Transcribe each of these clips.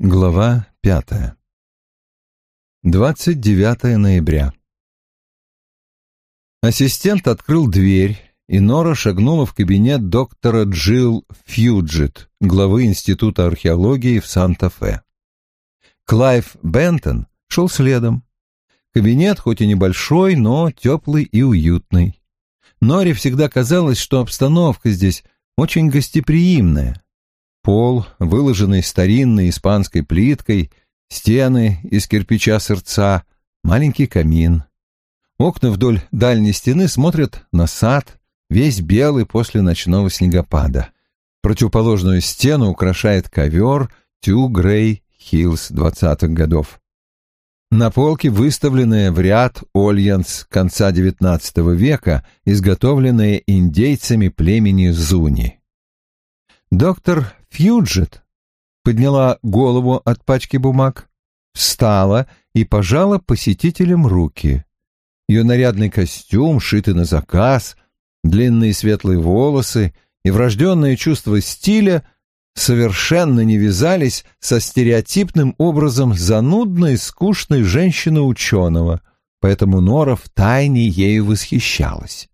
Глава пятая. 29 ноября. Ассистент открыл дверь, и Нора шагнула в кабинет доктора Джилл Фьюджет, главы Института археологии в Санта-Фе. Клайв Бентон шел следом. Кабинет хоть и небольшой, но теплый и уютный. Норе всегда казалось, что обстановка здесь очень гостеприимная. Пол, выложенный старинной испанской плиткой, стены из кирпича-сырца, маленький камин. Окна вдоль дальней стены смотрят на сад, весь белый после ночного снегопада. Противоположную стену украшает ковер Ту-Грей-Хиллс двадцатых годов. На полке выставлены в ряд ольяс конца XIX века, изготовленные индейцами племени Зуни. Доктор Фьюджет подняла голову от пачки бумаг, встала и пожала посетителям руки. Ее нарядный костюм, шитый на заказ, длинные светлые волосы и врожденное чувство стиля совершенно не вязались со стереотипным образом занудной, скучной женщины-ученого, поэтому Нора втайне ею восхищалась.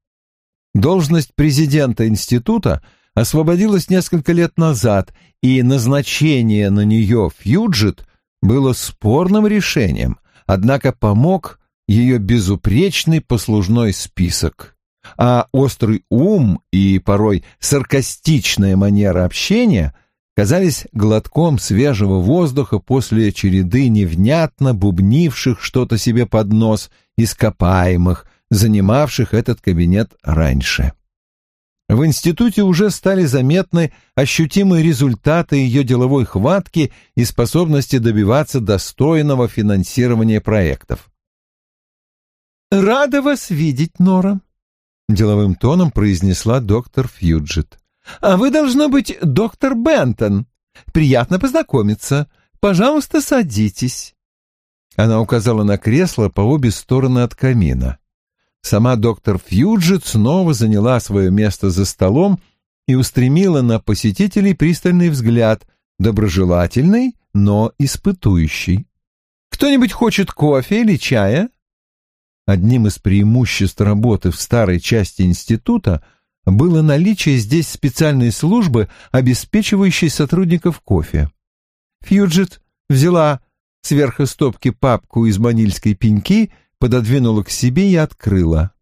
Должность президента института — освободилась несколько лет назад, и назначение на нее Фьюджет было спорным решением, однако помог ее безупречный послужной список. А острый ум и порой саркастичная манера общения казались глотком свежего воздуха после череды невнятно бубнивших что-то себе под нос ископаемых, занимавших этот кабинет раньше. В институте уже стали заметны ощутимые результаты ее деловой хватки и способности добиваться достойного финансирования проектов. «Рада вас видеть, Нора», — деловым тоном произнесла доктор Фьюджет. «А вы, должно быть, доктор Бентон. Приятно познакомиться. Пожалуйста, садитесь». Она указала на кресло по обе стороны от камина. Сама доктор Фьюджет снова заняла свое место за столом и устремила на посетителей пристальный взгляд, доброжелательный, но испытующий. «Кто-нибудь хочет кофе или чая?» Одним из преимуществ работы в старой части института было наличие здесь специальной службы, обеспечивающей сотрудников кофе. Фьюджет взяла сверху стопки папку из манильской пеньки пододвинула к себе и открыла.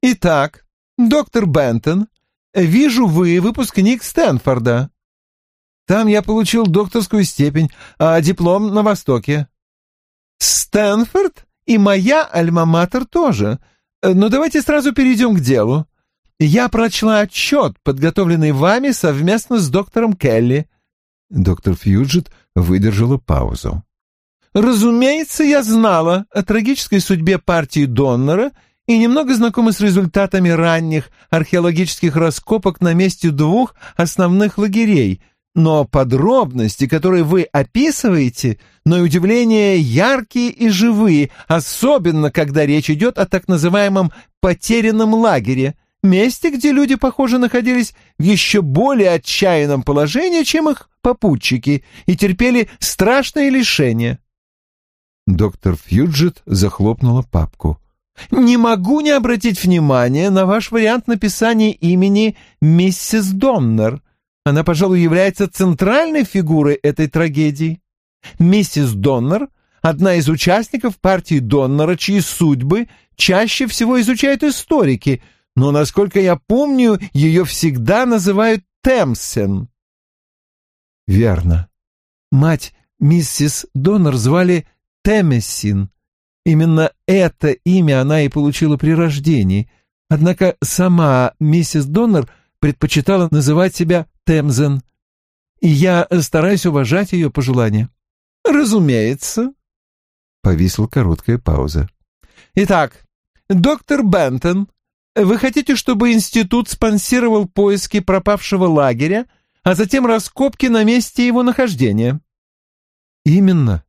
«Итак, доктор Бентон, вижу, вы выпускник Стэнфорда. Там я получил докторскую степень, а диплом на Востоке. Стэнфорд и моя альма-матер тоже. Но давайте сразу перейдем к делу. Я прочла отчет, подготовленный вами совместно с доктором Келли». Доктор Фьюджет выдержала паузу. Разумеется, я знала о трагической судьбе партии Доннера и немного знакома с результатами ранних археологических раскопок на месте двух основных лагерей, но подробности, которые вы описываете, на удивление яркие и живые, особенно когда речь идет о так называемом «потерянном лагере», месте, где люди, похоже, находились в еще более отчаянном положении, чем их попутчики, и терпели страшные лишения. Доктор Фьюджет захлопнула папку. «Не могу не обратить внимания на ваш вариант написания имени миссис Доннер. Она, пожалуй, является центральной фигурой этой трагедии. Миссис Доннер — одна из участников партии Доннера, чьи судьбы чаще всего изучают историки, но, насколько я помню, ее всегда называют Темсен». «Верно. Мать миссис Доннер звали Темесин. Именно это имя она и получила при рождении. Однако сама миссис Доннер предпочитала называть себя Темзен. И я стараюсь уважать ее пожелания. «Разумеется». Повисла короткая пауза. «Итак, доктор Бентон, вы хотите, чтобы институт спонсировал поиски пропавшего лагеря, а затем раскопки на месте его нахождения?» «Именно»,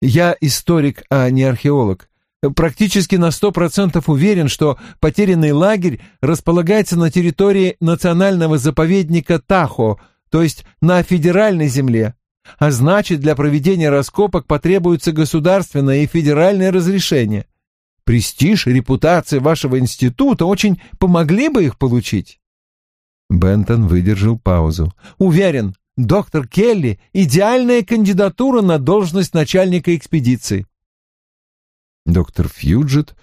я историк, а не археолог. Практически на сто процентов уверен, что потерянный лагерь располагается на территории национального заповедника Тахо, то есть на федеральной земле. а значит, для проведения раскопок потребуется государственное и федеральное разрешение. Престиж и репутация вашего института очень помогли бы их получить. Бентон выдержал паузу. Уверен, доктор Келли — идеальная кандидатура на должность начальника экспедиции. Доктор Фьюджет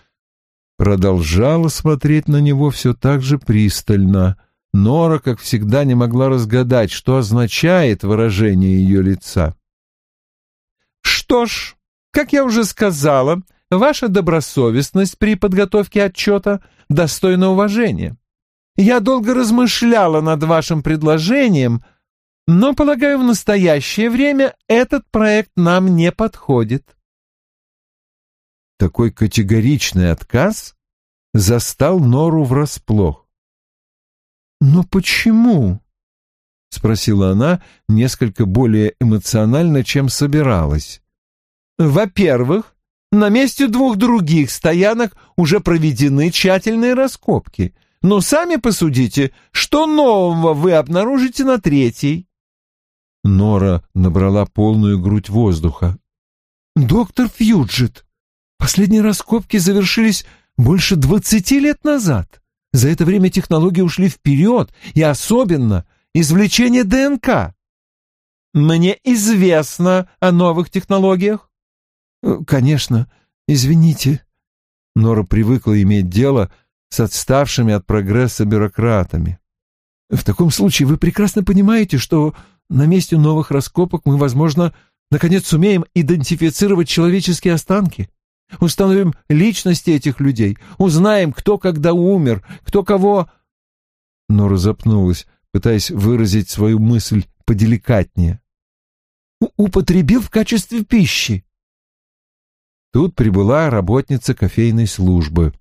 продолжала смотреть на него все так же пристально. Нора, как всегда, не могла разгадать, что означает выражение ее лица. «Что ж, как я уже сказала, ваша добросовестность при подготовке отчета достойна уважения. Я долго размышляла над вашим предложением, но, полагаю, в настоящее время этот проект нам не подходит». Такой категоричный отказ застал Нору врасплох. «Но почему?» — спросила она несколько более эмоционально, чем собиралась. «Во-первых, на месте двух других стоянок уже проведены тщательные раскопки. Но сами посудите, что нового вы обнаружите на третьей?» Нора набрала полную грудь воздуха. «Доктор Фьюджет, последние раскопки завершились больше двадцати лет назад. За это время технологии ушли вперед, и особенно извлечение ДНК. Мне известно о новых технологиях. Э, конечно, извините. Нора привыкла иметь дело с отставшими от прогресса бюрократами. В таком случае вы прекрасно понимаете, что на месте новых раскопок мы, возможно, наконец сумеем идентифицировать человеческие останки. Установим личности этих людей, узнаем, кто когда умер, кто кого...» Нора запнулась, пытаясь выразить свою мысль поделикатнее. «Употребил в качестве пищи». Тут прибыла работница кофейной службы.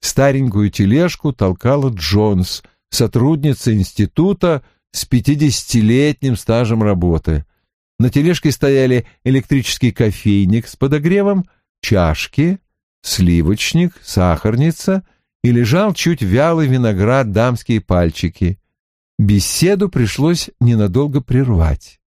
Старенькую тележку толкала Джонс, сотрудница института с пятидесятилетним стажем работы. На тележке стояли электрический кофейник с подогревом, чашки, сливочник, сахарница и лежал чуть вялый виноград дамские пальчики. Беседу пришлось ненадолго прервать.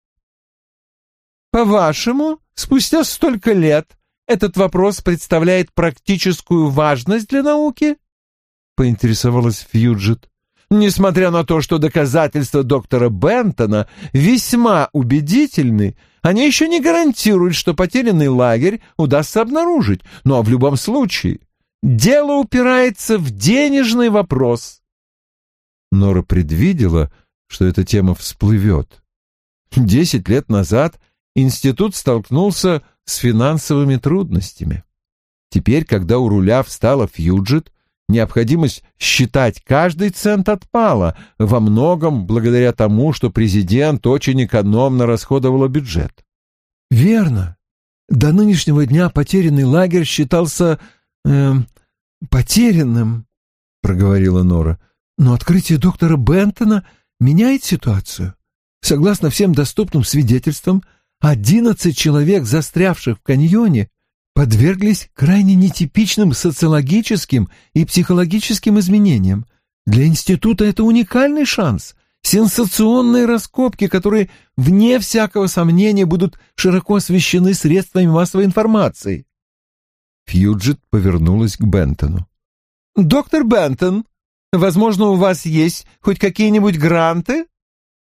«По-вашему, спустя столько лет этот вопрос представляет практическую важность для науки?» — поинтересовалась Фьюджет. Несмотря на то, что доказательства доктора Бентона весьма убедительны, они еще не гарантируют, что потерянный лагерь удастся обнаружить, но в любом случае дело упирается в денежный вопрос. Нора предвидела, что эта тема всплывет. Десять лет назад институт столкнулся с финансовыми трудностями. Теперь, когда у руля встала Фьюджет, Необходимость считать каждый цент отпала, во многом благодаря тому, что президент очень экономно расходовал бюджет. «Верно. До нынешнего дня потерянный лагерь считался... Э, потерянным», — проговорила Нора. «Но открытие доктора Бентона меняет ситуацию. Согласно всем доступным свидетельствам, одиннадцать человек, застрявших в каньоне, подверглись крайне нетипичным социологическим и психологическим изменениям. Для института это уникальный шанс, сенсационные раскопки, которые, вне всякого сомнения, будут широко освещены средствами массовой информации. Фьюджет повернулась к Бентону. «Доктор Бентон, возможно, у вас есть хоть какие-нибудь гранты?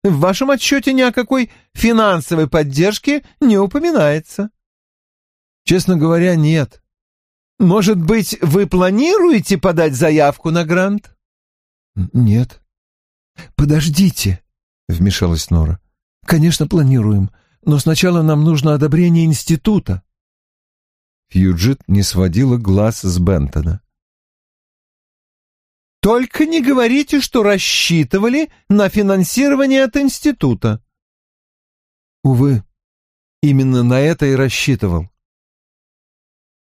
В вашем отчете ни о какой финансовой поддержке не упоминается». Честно говоря, нет. Может быть, вы планируете подать заявку на грант? Нет. Подождите, вмешалась Нора. Конечно, планируем, но сначала нам нужно одобрение института. Фьюджет не сводила глаз с Бентона. Только не говорите, что рассчитывали на финансирование от института. Увы, именно на это и рассчитывал.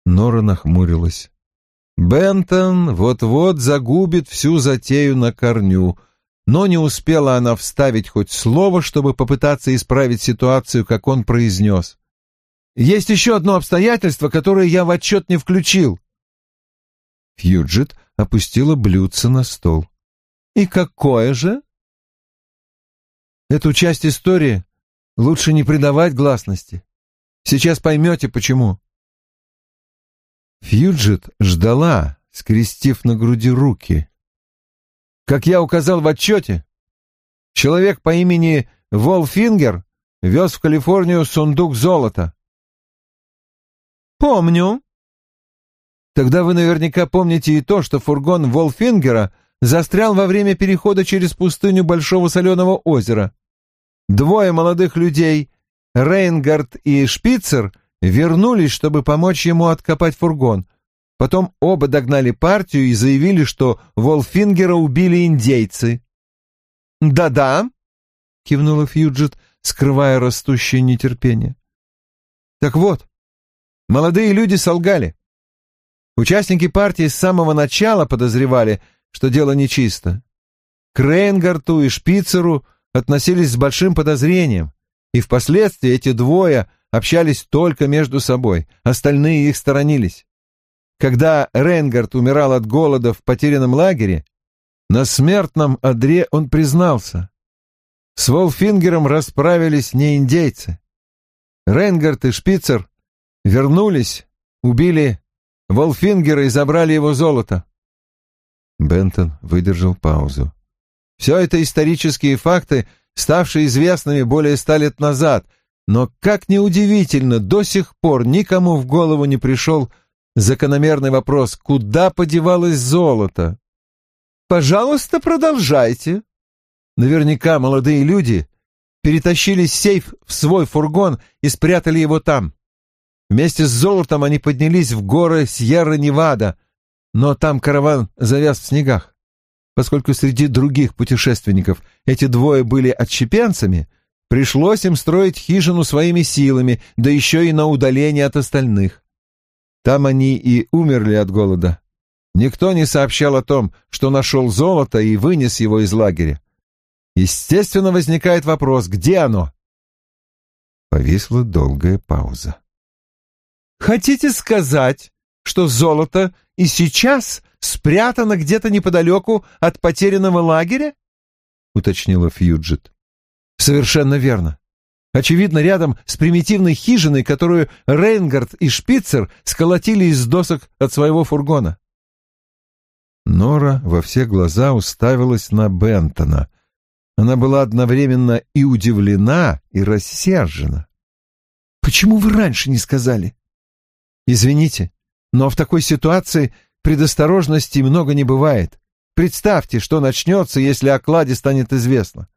Нора нахмурилась. Бентон вот-вот загубит всю затею на корню, но не успела она вставить хоть слово, чтобы попытаться исправить ситуацию, как он произнес. «Есть еще одно обстоятельство, которое я в отчет не включил». Фьюджет опустила блюдце на стол. «И какое же?» Эту часть истории Лучше не придавать гласности. Сейчас поймете, почему. Фьюджет ждала, скрестив на груди руки. Как я указал в отчете, человек по имени Волфингер вез в Калифорнию сундук золота. «Помню». «Тогда вы наверняка помните и то, что фургон Волфингера застрял во время перехода через пустыню Большого Соленого озера. Двое молодых людей, Рейнгард и Шпицер, вернулись, чтобы помочь ему откопать фургон. Потом оба догнали партию и заявили, что Волфингера убили индейцы. «Да-да», — кивнула Фьюджет, скрывая растущее нетерпение. «Так вот, молодые люди солгали. Участники партии с самого начала подозревали, что дело нечисто. К Рейнгарту и Шпицеру относились с большим подозрением, и впоследствии эти двое общались только между собой, остальные их сторонились. Когда Рейнгард умирал от голода в потерянном лагере, на смертном одре он признался. С Волфингером расправились не индейцы. Рейнгард и Шпицер вернулись, убили Волфингера и забрали его золото. Бентон выдержал паузу. Все это исторические факты, ставшие известными более ста лет назад, но, как ни удивительно, до сих пор никому в голову не пришел закономерный вопрос, куда подевалось золото. «Пожалуйста, продолжайте». Наверняка молодые люди перетащили сейф в свой фургон и спрятали его там. Вместе с золотом они поднялись в горы Сьерра-Невада, но там караван завяз в снегах. Поскольку среди других путешественников эти двое были отщепенцами, пришлось им строить хижину своими силами, да еще и на удаление от остальных. Там они и умерли от голода. Никто не сообщал о том, что нашел золото и вынес его из лагеря. Естественно, возникает вопрос, где оно? Повисла долгая пауза. «Хотите сказать, что золото и сейчас спрятано где-то неподалеку от потерянного лагеря?» — уточнила Фьюджет. «Совершенно верно. Очевидно, рядом с примитивной хижиной, которую Рейнгард и Шпицер сколотили из досок от своего фургона». Нора во все глаза уставилась на Бентона. Она была одновременно и удивлена, и рассержена. «Почему вы раньше не сказали?» «Извините, но в такой ситуации предосторожности много не бывает. Представьте, что начнется, если о кладе станет известно.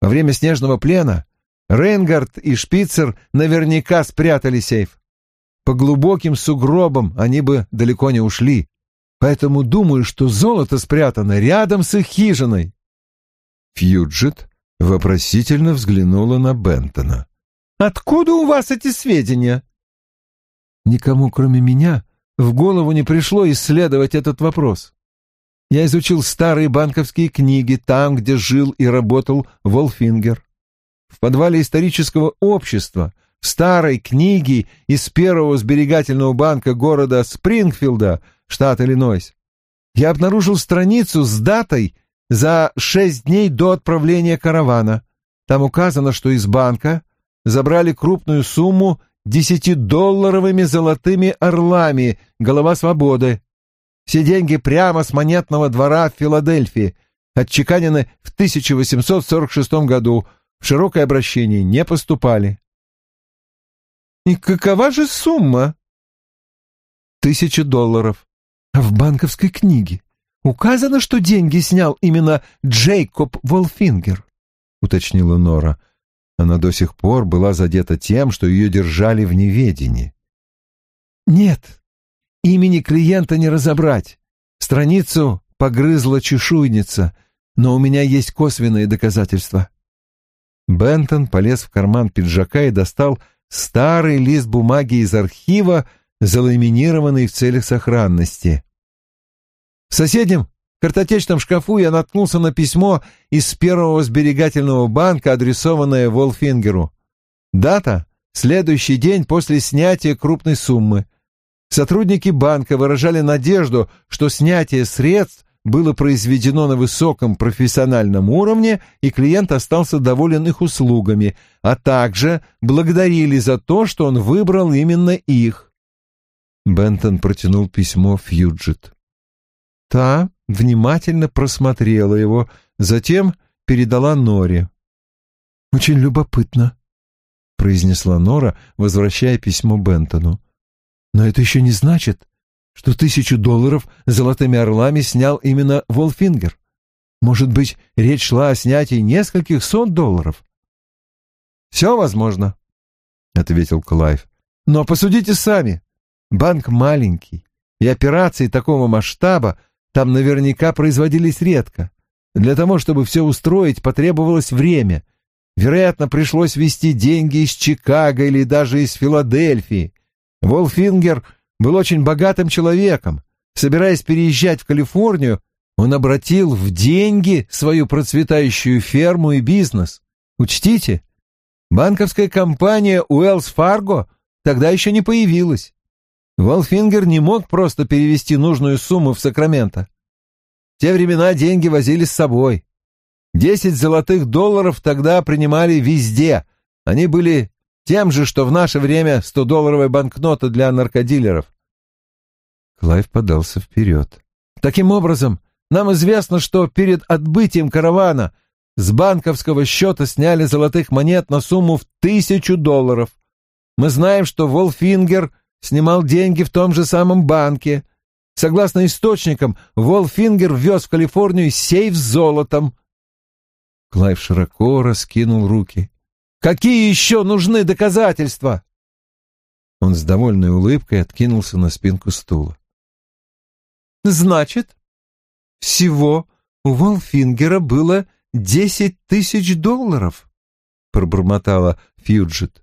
Во время снежного плена Рейнгард и Шпицер наверняка спрятали сейф. По глубоким сугробам они бы далеко не ушли. Поэтому думаю, что золото спрятано рядом с их хижиной. Фьюджет вопросительно взглянула на Бентона. «Откуда у вас эти сведения?» Никому, кроме меня, в голову не пришло исследовать этот вопрос. Я изучил старые банковские книги там, где жил и работал Волфингер. В подвале исторического общества, в старой книге из первого сберегательного банка города Спрингфилда, штат Иллинойс, я обнаружил страницу с датой за шесть дней до отправления каравана. Там указано, что из банка забрали крупную сумму десятидолларовыми золотыми орлами, голова свободы. Все деньги прямо с монетного двора в Филадельфии, отчеканены в 1846 году, в широкое обращение не поступали. И какова же сумма? Тысяча долларов. В банковской книге указано, что деньги снял именно Джейкоб Волфингер, уточнила Нора. Она до сих пор была задета тем, что ее держали в неведении. «Нет, имени клиента не разобрать. Страницу погрызла чешуйница, но у меня есть косвенные доказательства». Бентон полез в карман пиджака и достал старый лист бумаги из архива, заламинированный в целях сохранности. В соседнем картотечном шкафу я наткнулся на письмо из первого сберегательного банка, адресованное Волфингеру. Дата — следующий день после снятия крупной суммы. Сотрудники банка выражали надежду, что снятие средств было произведено на высоком профессиональном уровне, и клиент остался доволен их услугами, а также благодарили за то, что он выбрал именно их. Бентон протянул письмо Фьюджет. Та внимательно просмотрела его, затем передала Норе. «Очень любопытно», — произнесла Нора, возвращая письмо Бентону. «Но это еще не значит, что тысячу долларов золотыми орлами снял именно Волфингер. Может быть, речь шла о снятии нескольких сот долларов?» «Все возможно», — ответил Клайв. «Но посудите сами. Банк маленький, и операции такого масштаба там наверняка производились редко. Для того, чтобы все устроить, потребовалось время. Вероятно, пришлось везти деньги из Чикаго или даже из Филадельфии. Волфингер был очень богатым человеком. Собираясь переезжать в Калифорнию, он обратил в деньги свою процветающую ферму и бизнес. Учтите, банковская компания Уэллс Фарго тогда еще не появилась. Волфингер не мог просто перевести нужную сумму в Сакраменто. В те времена деньги возили с собой. Десять золотых долларов тогда принимали везде. Они были тем же, что в наше время 100-долларовая банкнота для наркодилеров. Клайв подался вперед. Таким образом, нам известно, что перед отбытием каравана с банковского счета сняли золотых монет на сумму в тысячу долларов. Мы знаем, что Волфингер снимал деньги в том же самом банке. Согласно источникам, Волфингер ввез в Калифорнию сейф с золотом. Клайв широко раскинул руки. Какие еще нужны доказательства?» Он с довольной улыбкой откинулся на спинку стула. «Значит, всего у Волфингера было десять тысяч долларов», — пробормотала Фьюджет.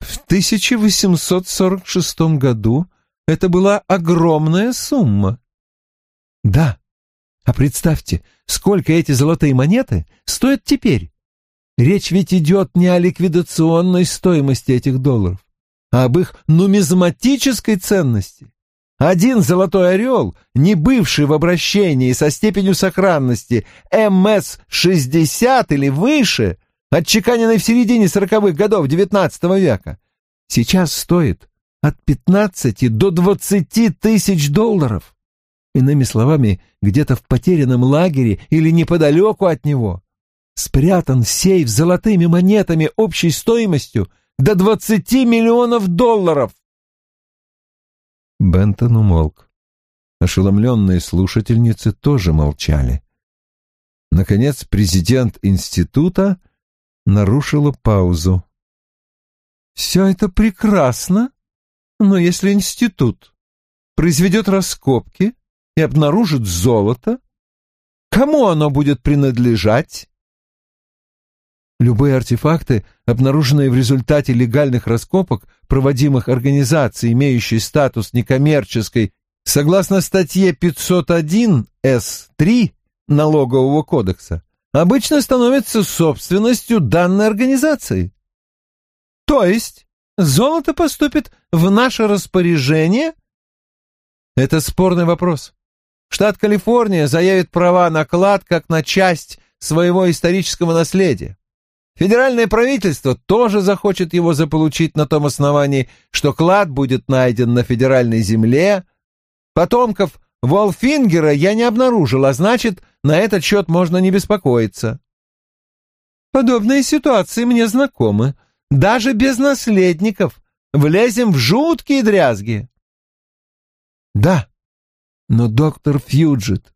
«В 1846 году это была огромная сумма». «Да, а представьте, сколько эти золотые монеты стоят теперь?» Речь ведь идет не о ликвидационной стоимости этих долларов, а об их нумизматической ценности. Один золотой орел, не бывший в обращении со степенью сохранности МС-60 или выше, отчеканенный в середине сороковых годов XIX века, сейчас стоит от 15 до 20 тысяч долларов. Иными словами, где-то в потерянном лагере или неподалеку от него спрятан сейф с золотыми монетами общей стоимостью до двадцати миллионов долларов. Бентон умолк. Ошеломленные слушательницы тоже молчали. Наконец президент института нарушила паузу. «Все это прекрасно, но если институт произведет раскопки и обнаружит золото, кому оно будет принадлежать?» Любые артефакты, обнаруженные в результате легальных раскопок, проводимых организацией, имеющей статус некоммерческой, согласно статье 501 С3 Налогового кодекса, обычно становятся собственностью данной организации. То есть золото поступит в наше распоряжение? Это спорный вопрос. Штат Калифорния заявит права на клад как на часть своего исторического наследия. Федеральное правительство тоже захочет его заполучить на том основании, что клад будет найден на федеральной земле. Потомков Волфингера я не обнаружил, а значит, на этот счет можно не беспокоиться. Подобные ситуации мне знакомы. Даже без наследников влезем в жуткие дрязги. Да, но доктор Фьюджет...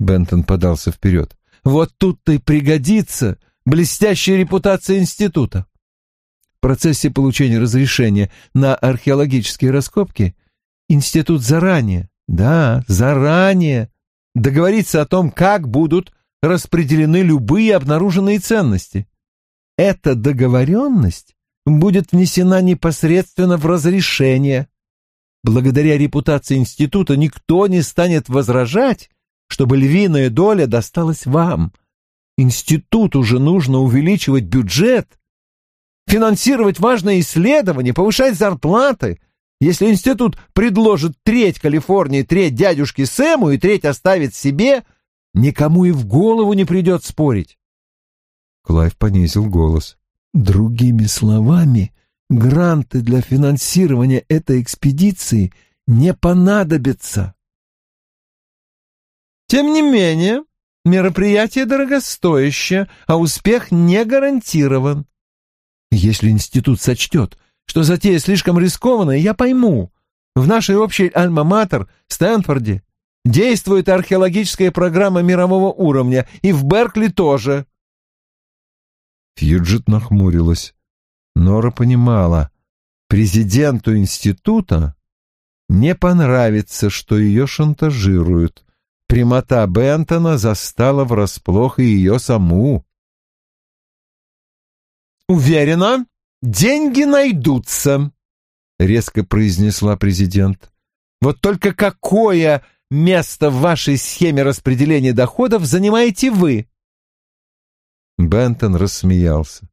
Бентон подался вперед. Вот тут-то и пригодится блестящая репутация института. В процессе получения разрешения на археологические раскопки институт заранее, да, заранее договорится о том, как будут распределены любые обнаруженные ценности. Эта договоренность будет внесена непосредственно в разрешение. Благодаря репутации института никто не станет возражать, чтобы львиная доля досталась вам – Институту же нужно увеличивать бюджет, финансировать важные исследования, повышать зарплаты. Если институт предложит треть Калифорнии, треть дядюшке Сэму и треть оставит себе, никому и в голову не придет спорить. Клайв понизил голос. Другими словами, гранты для финансирования этой экспедиции не понадобятся. Тем не менее, мероприятие дорогостоящее, а успех не гарантирован. Если институт сочтет, что затея слишком рискованная, я пойму. В нашей общей альма-матер, Стэнфорде, действует археологическая программа мирового уровня, и в Беркли тоже. Фьюджет нахмурилась. Нора понимала, президенту института не понравится, что ее шантажируют. Прямота Бентона застала врасплох и ее саму. «Уверена, деньги найдутся», — резко произнесла президент. «Вот только какое место в вашей схеме распределения доходов занимаете вы?» Бентон рассмеялся.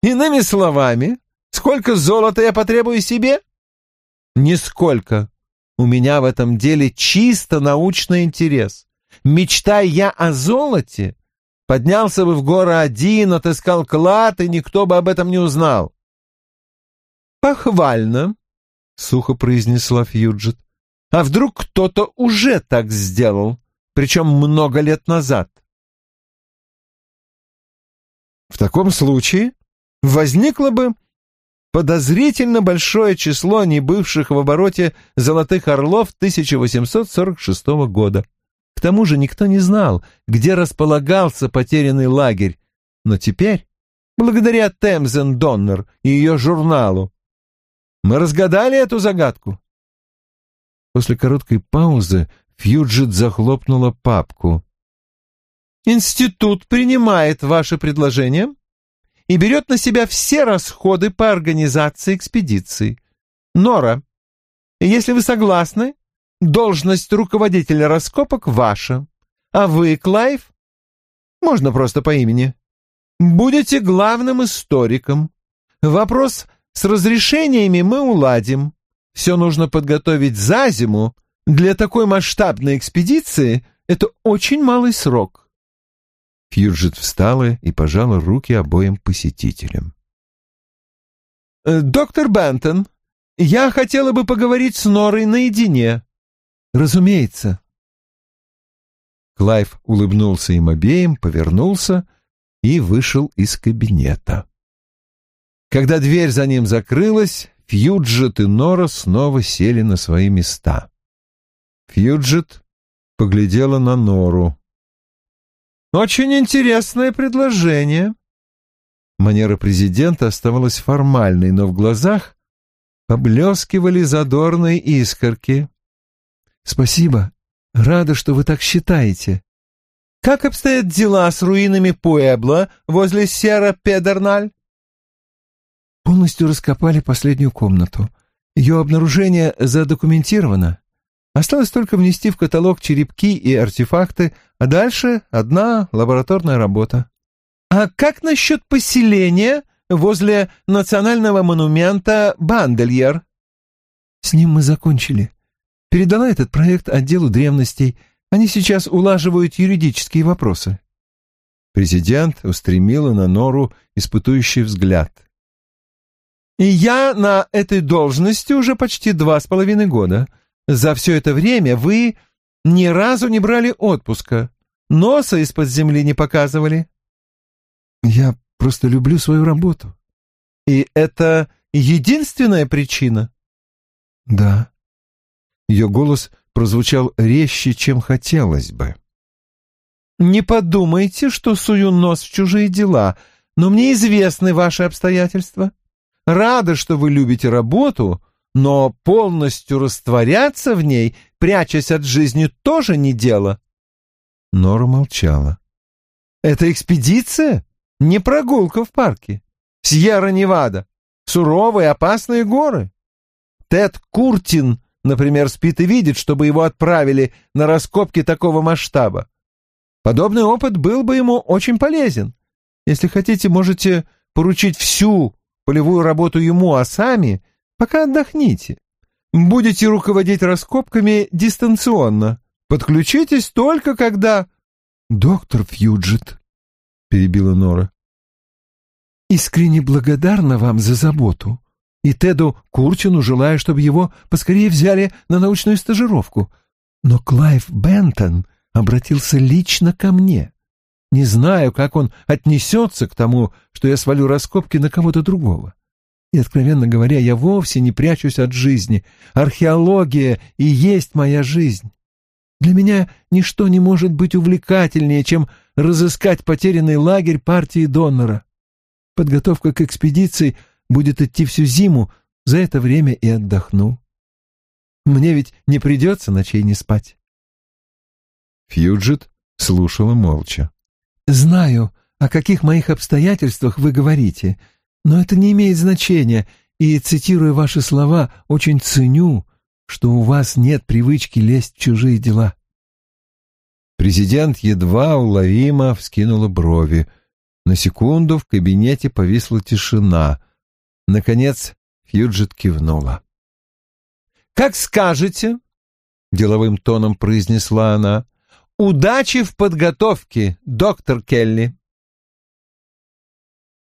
«Иными словами, сколько золота я потребую себе?» «Нисколько. У меня в этом деле чисто научный интерес. Мечтая я о золоте, поднялся бы в горы один, отыскал клад, и никто бы об этом не узнал. «Похвально», — сухо произнесла Фьюджет. «А вдруг кто-то уже так сделал, причем много лет назад?» В таком случае возникло бы подозрительно большое число небывших в обороте золотых орлов 1846 года. К тому же никто не знал, где располагался потерянный лагерь, но теперь, благодаря Темзен Доннер и ее журналу, мы разгадали эту загадку. После короткой паузы Фьюджет захлопнула папку. «Институт принимает ваше предложение и берет на себя все расходы по организации экспедиции. Нора, если вы согласны, должность руководителя раскопок ваша, а вы, Клайв, можно просто по имени, будете главным историком. Вопрос с разрешениями мы уладим. Все нужно подготовить за зиму. Для такой масштабной экспедиции это очень малый срок. Фьюджет встала и пожала руки обоим посетителям. «Э, «Доктор Бентон, я хотела бы поговорить с Норой наедине». «Разумеется». Клайв улыбнулся им обеим, повернулся и вышел из кабинета. Когда дверь за ним закрылась, Фьюджет и Нора снова сели на свои места. Фьюджет поглядела на Нору. Очень интересное предложение. Манера президента оставалась формальной, но в глазах поблескивали задорные искорки. Спасибо. Рада, что вы так считаете. Как обстоят дела с руинами Пуэбло возле Сера-Педерналь? Полностью раскопали последнюю комнату. Ее обнаружение задокументировано. Осталось только внести в каталог черепки и артефакты, а дальше одна лабораторная работа. А как насчет поселения возле национального монумента Бандельер? С ним мы закончили. Передала этот проект отделу древностей. Они сейчас улаживают юридические вопросы. Президент устремила на Нору испытующий взгляд. И я на этой должности уже почти два с половиной года — за все это время вы ни разу не брали отпуска, носа из-под земли не показывали. Я просто люблю свою работу. И это единственная причина? Да. Ее голос прозвучал резче, чем хотелось бы. Не подумайте, что сую нос в чужие дела, но мне известны ваши обстоятельства. Рада, что вы любите работу, но полностью растворяться в ней, прячась от жизни, тоже не дело. Нора молчала. Это экспедиция? Не прогулка в парке. Сьерра-Невада. Суровые, опасные горы. Тед Куртин, например, спит и видит, чтобы его отправили на раскопки такого масштаба. Подобный опыт был бы ему очень полезен. Если хотите, можете поручить всю полевую работу ему, а сами Пока отдохните. Будете руководить раскопками дистанционно. Подключитесь только когда...» «Доктор Фьюджет», — перебила Нора, — «искренне благодарна вам за заботу. И Теду Курчину желаю, чтобы его поскорее взяли на научную стажировку. Но Клайв Бентон обратился лично ко мне. Не знаю, как он отнесется к тому, что я свалю раскопки на кого-то другого. И, откровенно говоря, я вовсе не прячусь от жизни. Археология и есть моя жизнь. Для меня ничто не может быть увлекательнее, чем разыскать потерянный лагерь партии донора. Подготовка к экспедиции будет идти всю зиму, за это время и отдохну. Мне ведь не придется ночей не спать. Фьюджет слушала молча. «Знаю, о каких моих обстоятельствах вы говорите, но это не имеет значения, и, цитируя ваши слова, очень ценю, что у вас нет привычки лезть в чужие дела». Президент едва уловимо вскинула брови. На секунду в кабинете повисла тишина. Наконец Фьюджет кивнула. «Как скажете», — деловым тоном произнесла она. «Удачи в подготовке, доктор Келли».